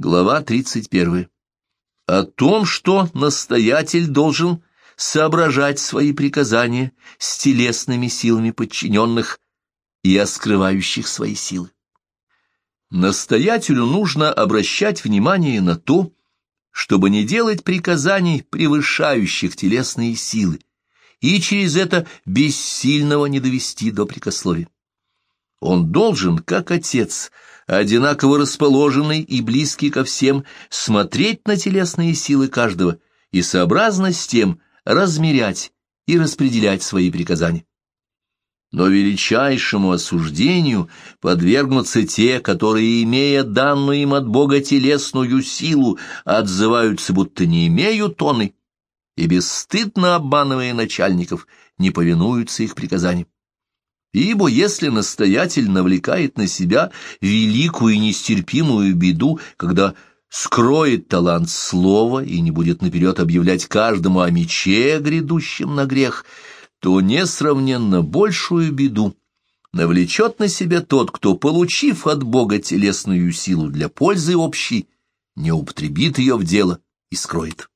Глава 31. О том, что настоятель должен соображать свои приказания с телесными силами подчиненных и о скрывающих свои силы. Настоятелю нужно обращать внимание на то, чтобы не делать приказаний, превышающих телесные силы, и через это бессильного не довести до прикословия. Он должен, как отец, одинаково расположенный и близкий ко всем, смотреть на телесные силы каждого и сообразно с тем размерять и распределять свои приказания. Но величайшему осуждению подвергнутся те, которые, имея данную им от Бога телесную силу, отзываются, будто не имеют тоны, и, бесстыдно обманывая начальников, не повинуются их приказаниям. Ибо если настоятель навлекает на себя великую и нестерпимую беду, когда скроет талант слова и не будет наперед объявлять каждому о мече, грядущем на грех, то несравненно большую беду навлечет на себя тот, кто, получив от Бога телесную силу для пользы общей, не употребит ее в дело и скроет.